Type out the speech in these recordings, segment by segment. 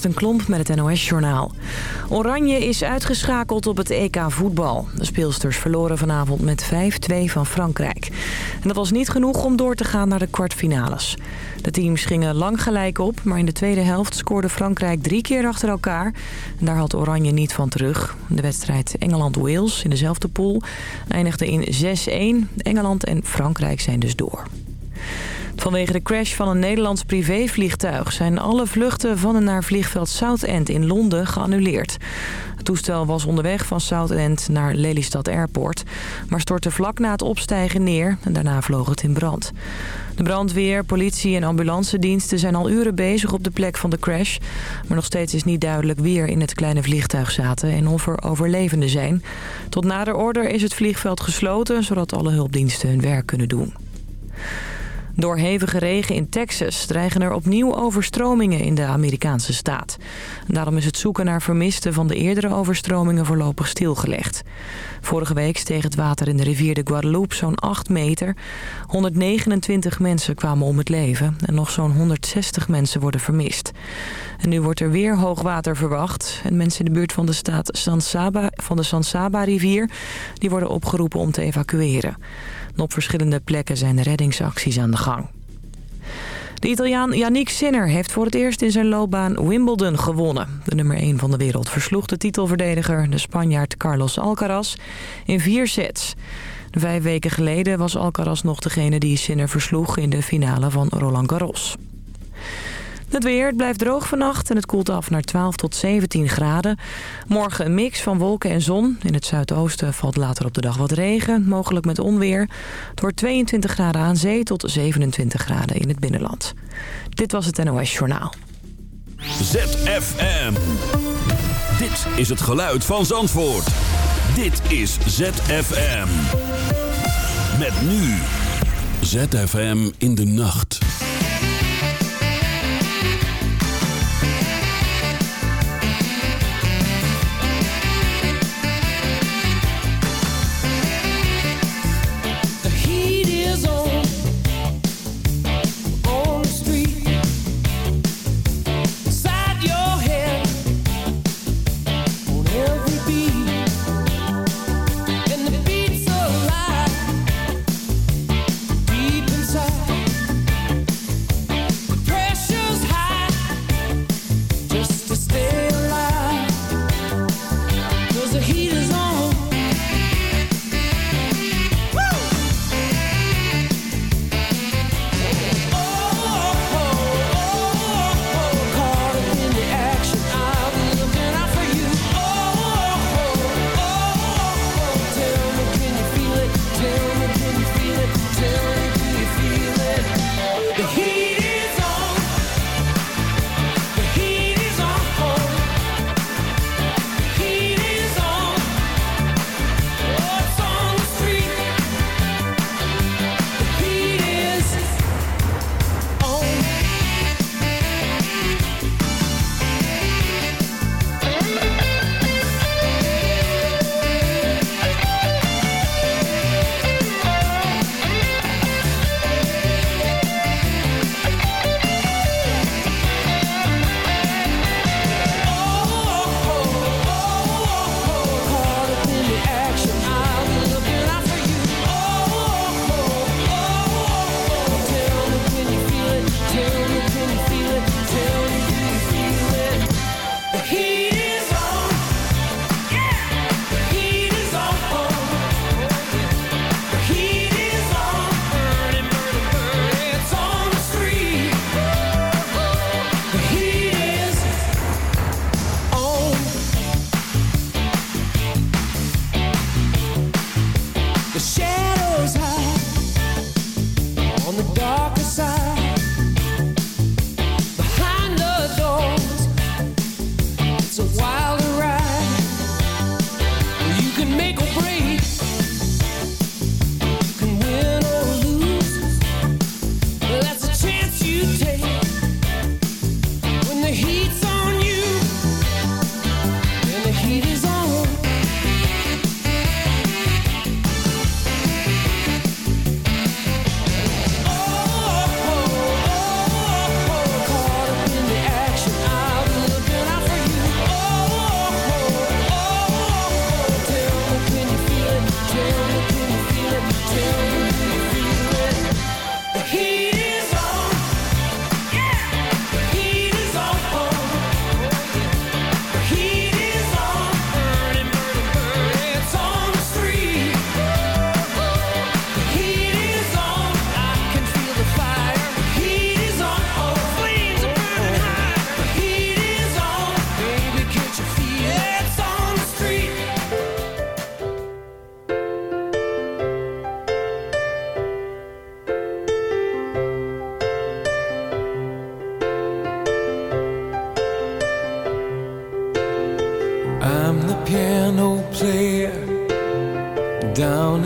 Kirsten Klomp met het NOS-journaal. Oranje is uitgeschakeld op het EK voetbal. De speelsters verloren vanavond met 5-2 van Frankrijk. En dat was niet genoeg om door te gaan naar de kwartfinales. De teams gingen lang gelijk op, maar in de tweede helft scoorde Frankrijk drie keer achter elkaar. En daar had Oranje niet van terug. De wedstrijd Engeland-Wales in dezelfde pool eindigde in 6-1. Engeland en Frankrijk zijn dus door. Vanwege de crash van een Nederlands privévliegtuig... zijn alle vluchten van en naar vliegveld Southend in Londen geannuleerd. Het toestel was onderweg van Southend naar Lelystad Airport... maar stortte vlak na het opstijgen neer en daarna vloog het in brand. De brandweer, politie en ambulancediensten zijn al uren bezig op de plek van de crash... maar nog steeds is niet duidelijk wie er in het kleine vliegtuig zaten... en of er overlevenden zijn. Tot nader order is het vliegveld gesloten... zodat alle hulpdiensten hun werk kunnen doen. Door hevige regen in Texas dreigen er opnieuw overstromingen in de Amerikaanse staat. Daarom is het zoeken naar vermisten van de eerdere overstromingen voorlopig stilgelegd. Vorige week steeg het water in de rivier de Guadalupe zo'n 8 meter. 129 mensen kwamen om het leven en nog zo'n 160 mensen worden vermist. En nu wordt er weer hoogwater verwacht. En mensen in de buurt van de staat San Saba, van de San Saba-rivier die worden opgeroepen om te evacueren op verschillende plekken zijn reddingsacties aan de gang. De Italiaan Yannick Sinner heeft voor het eerst in zijn loopbaan Wimbledon gewonnen. De nummer 1 van de wereld versloeg de titelverdediger, de Spanjaard Carlos Alcaraz, in vier sets. Vijf weken geleden was Alcaraz nog degene die Sinner versloeg in de finale van Roland Garros. Het weer, het blijft droog vannacht en het koelt af naar 12 tot 17 graden. Morgen een mix van wolken en zon. In het zuidoosten valt later op de dag wat regen, mogelijk met onweer. Het wordt 22 graden aan zee tot 27 graden in het binnenland. Dit was het NOS Journaal. ZFM. Dit is het geluid van Zandvoort. Dit is ZFM. Met nu. ZFM in de nacht.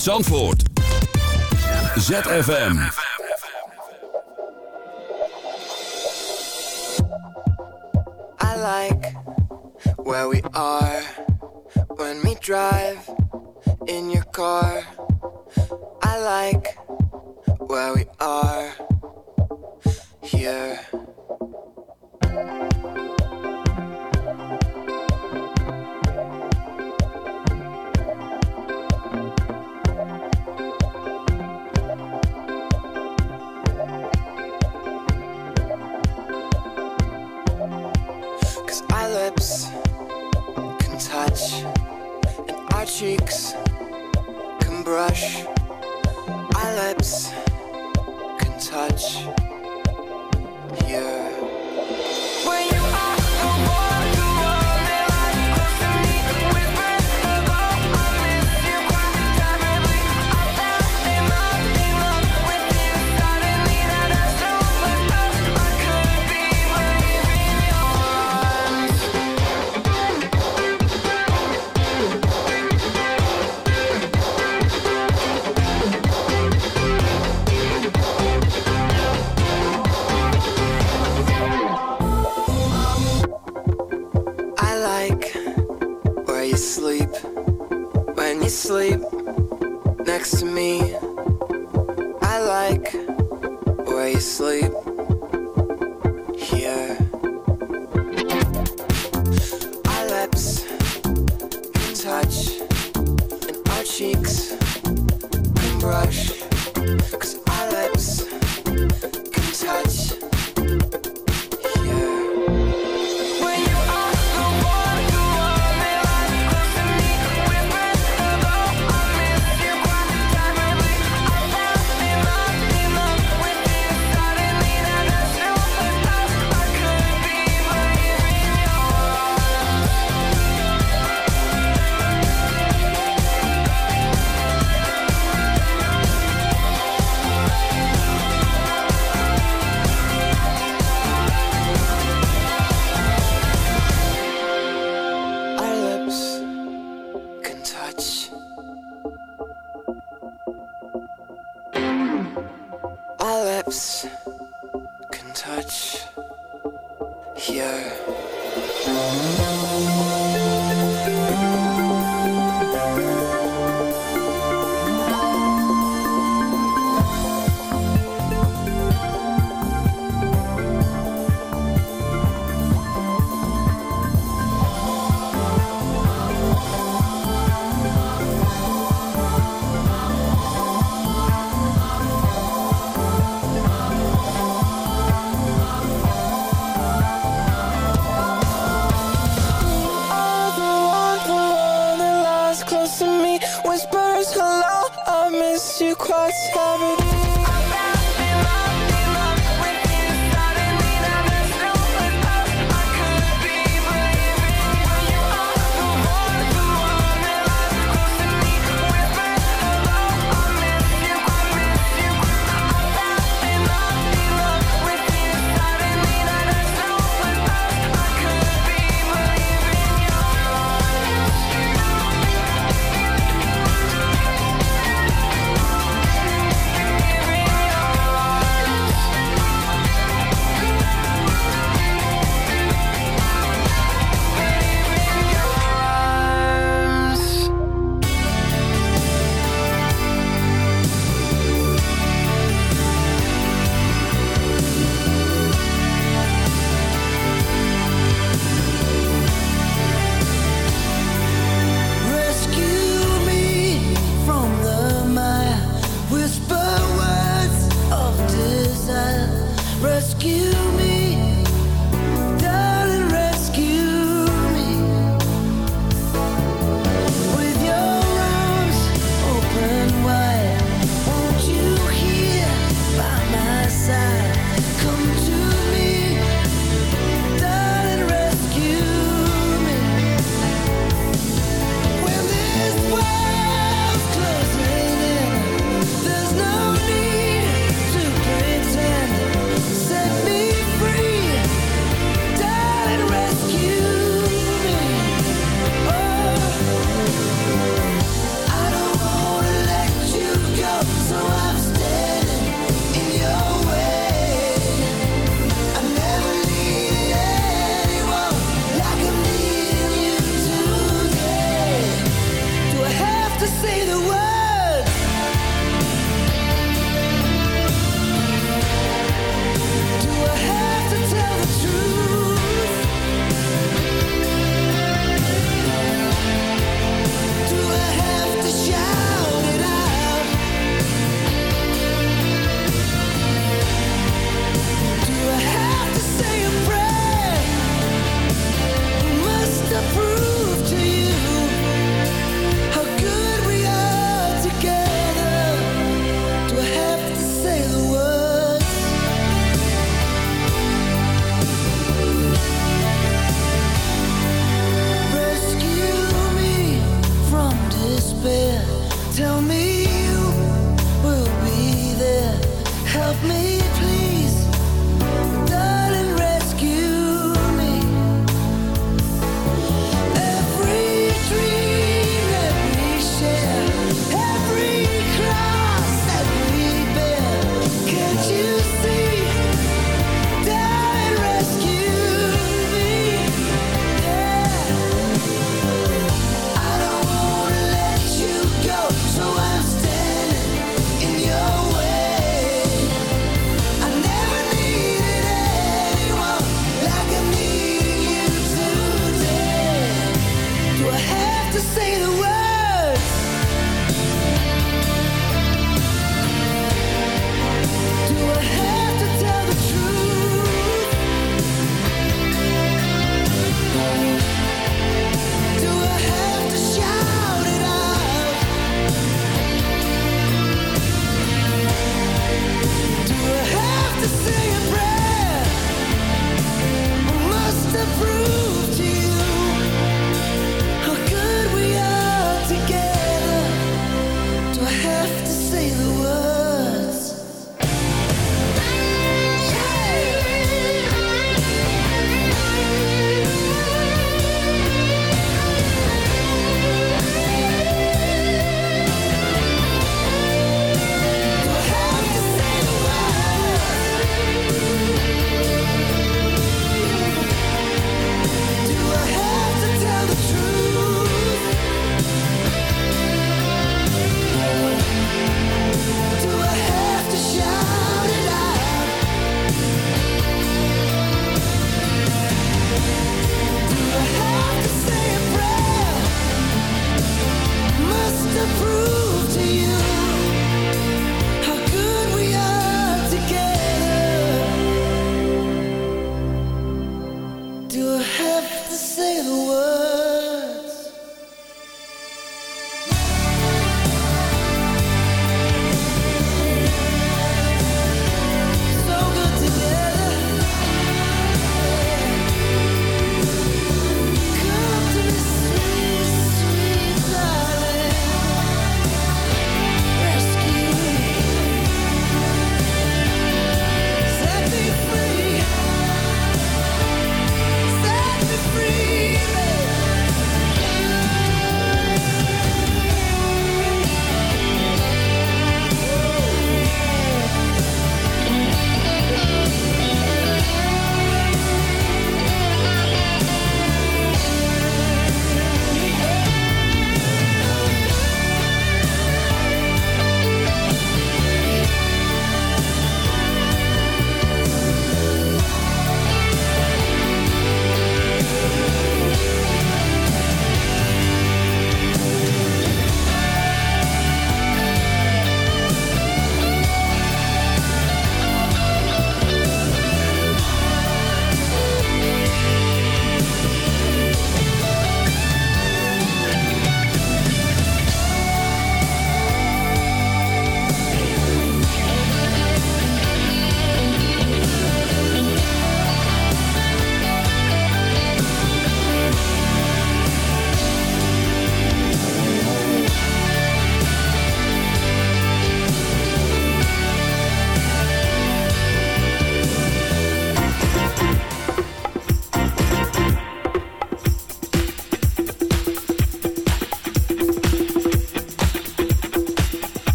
uit Zandvoort. ZFM. I like where we are when we drive.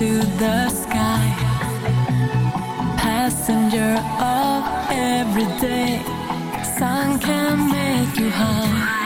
to the sky. Passenger of every day. Sun can make you high.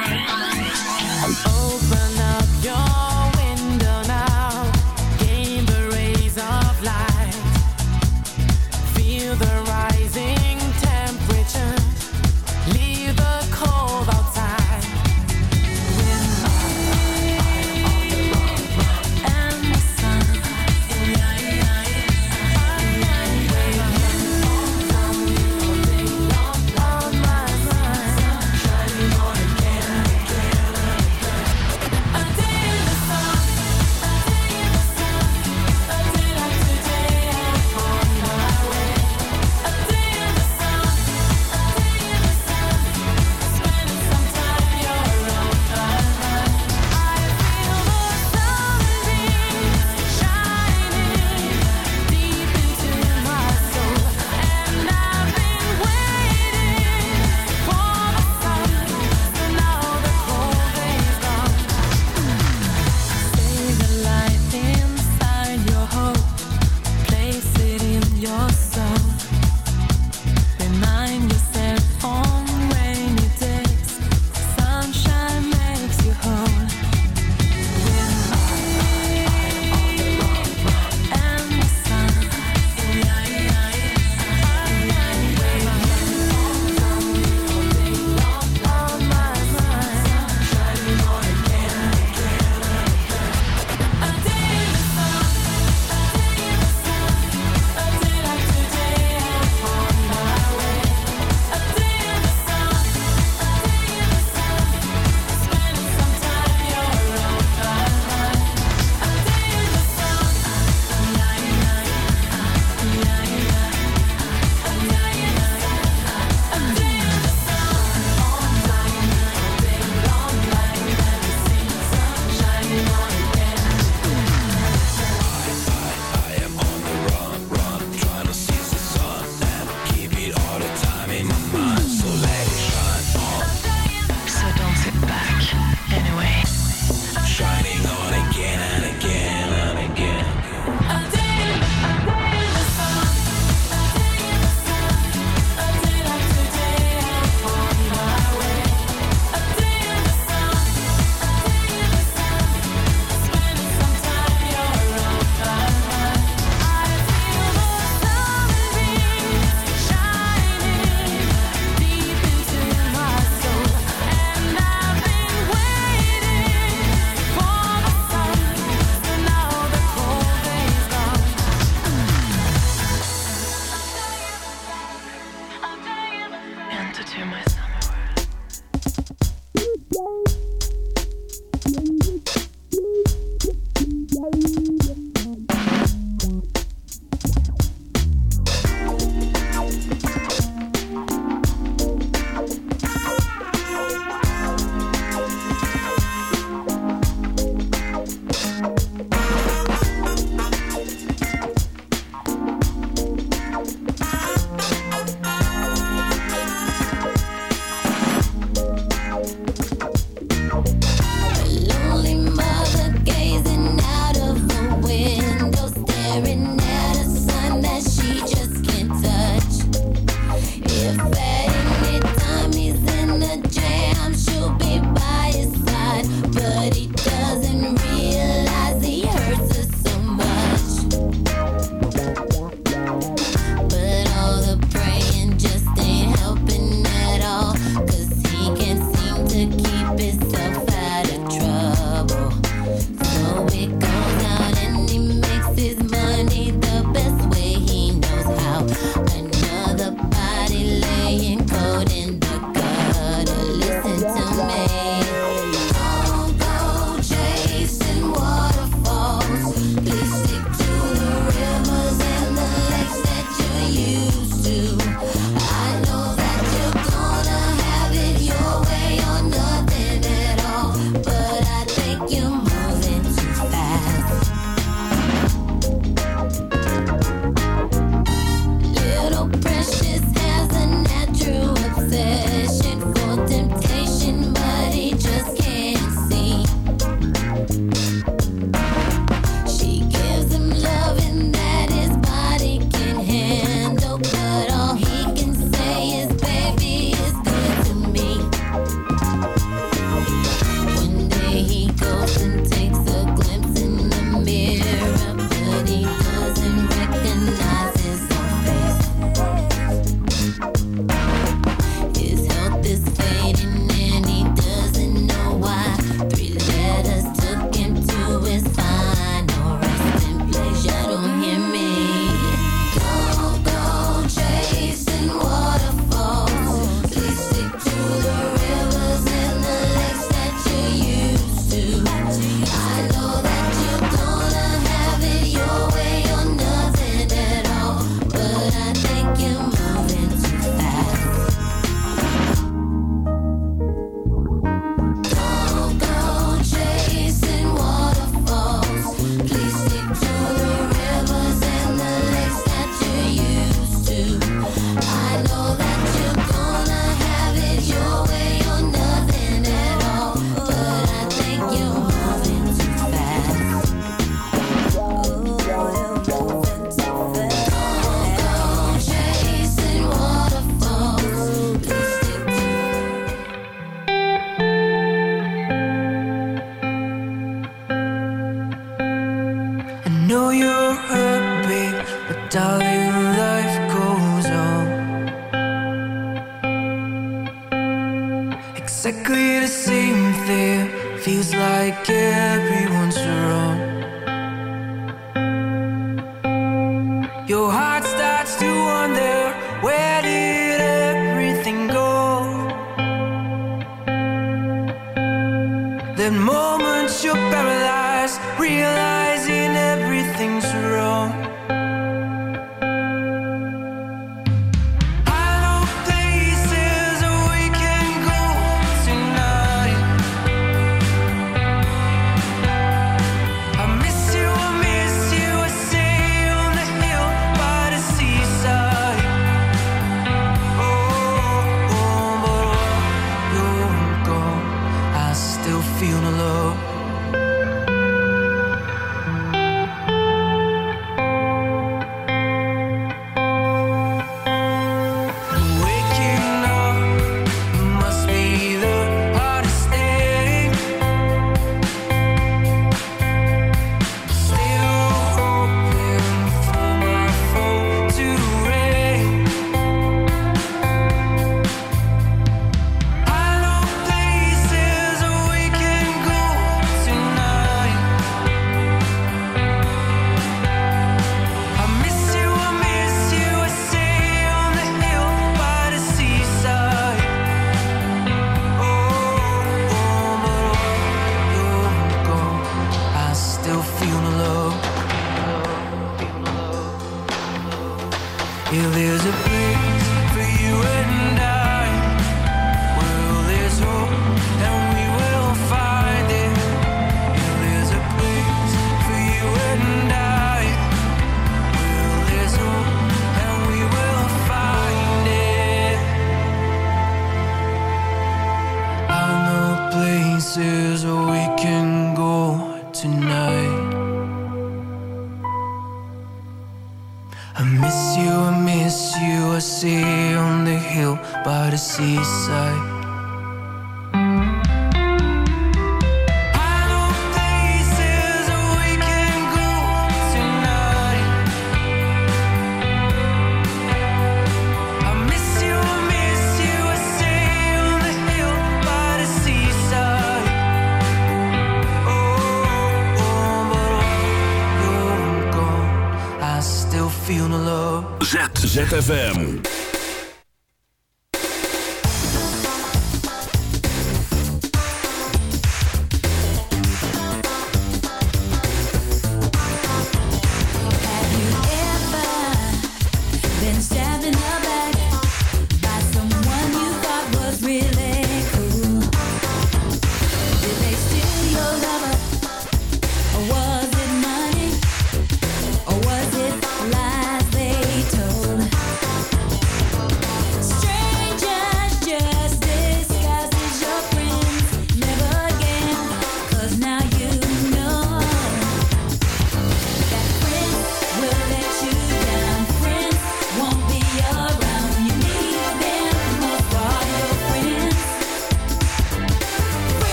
ZFM.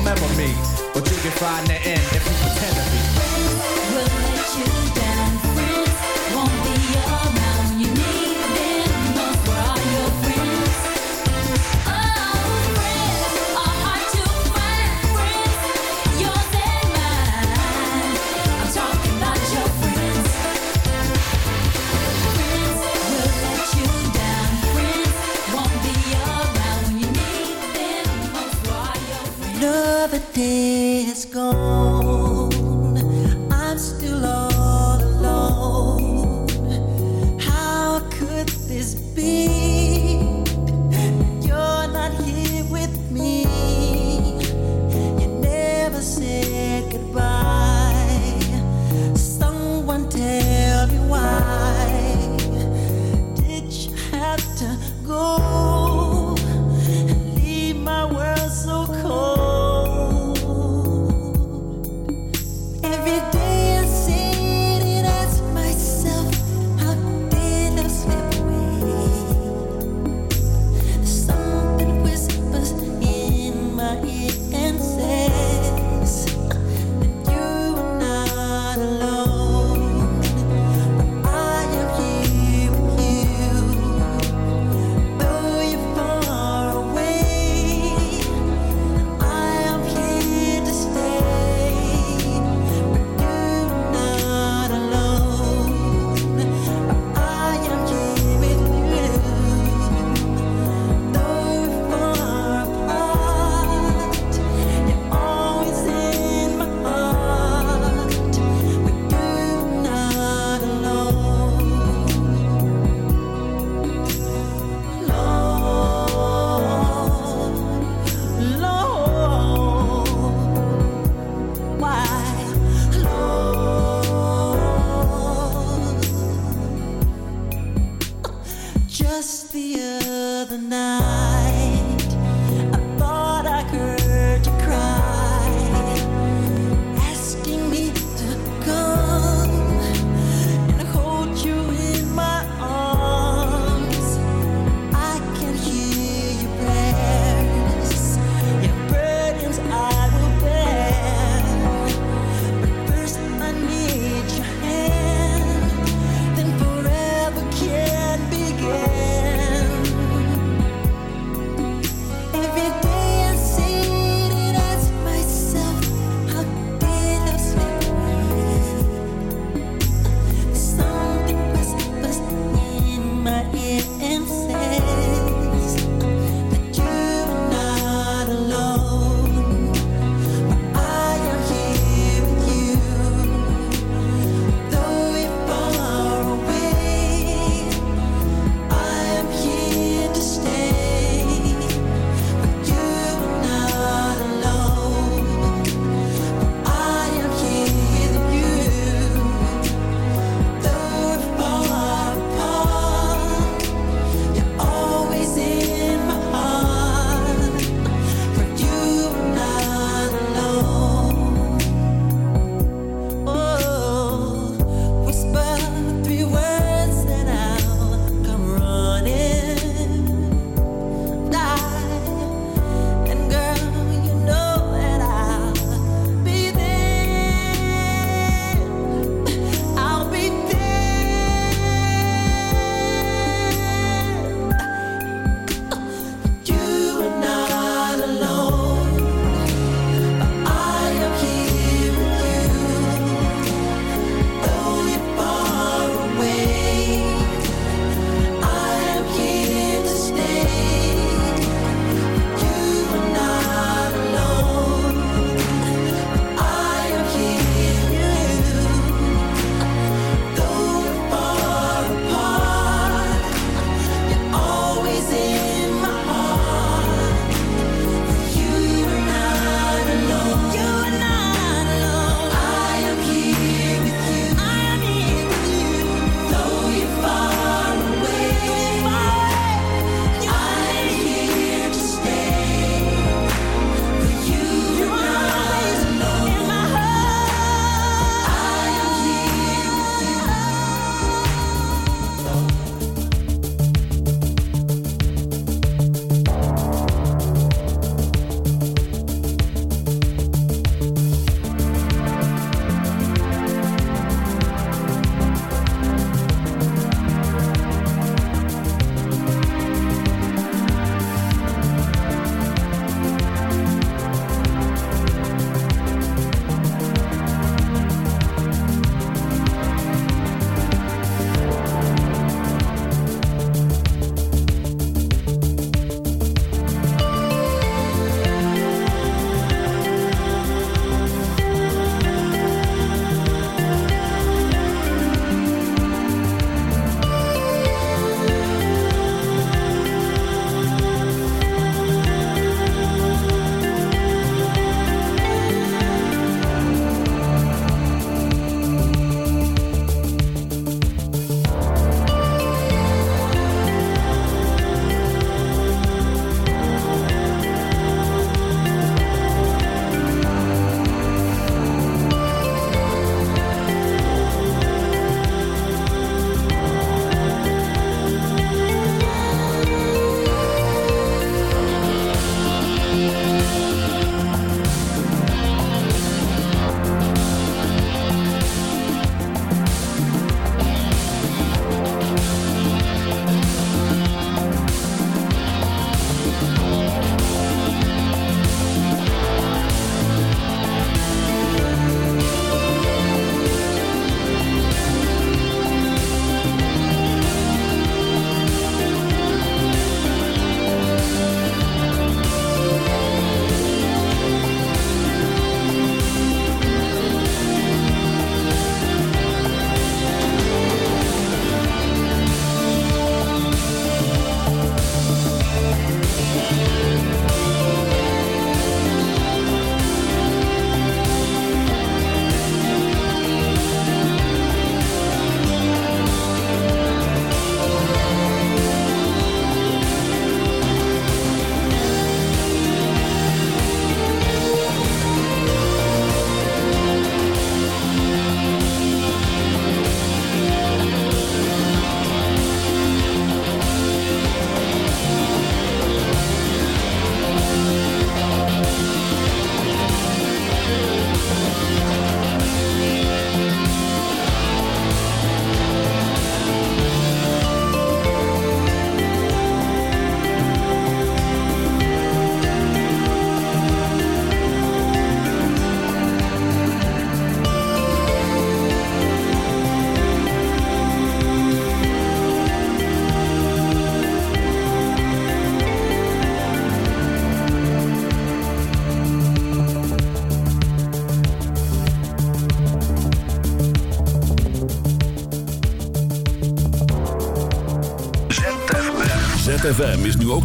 remember me, but you can find the end if you pretend to be.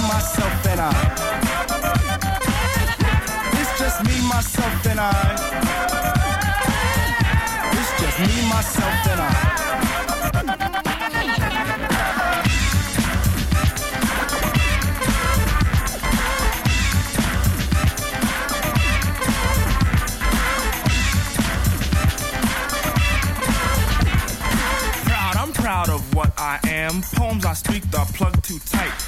Me, myself, and I. It's just me, myself, and I. It's just me, myself, and I. Proud, I'm proud of what I am. Poems I speak are plugged too tight.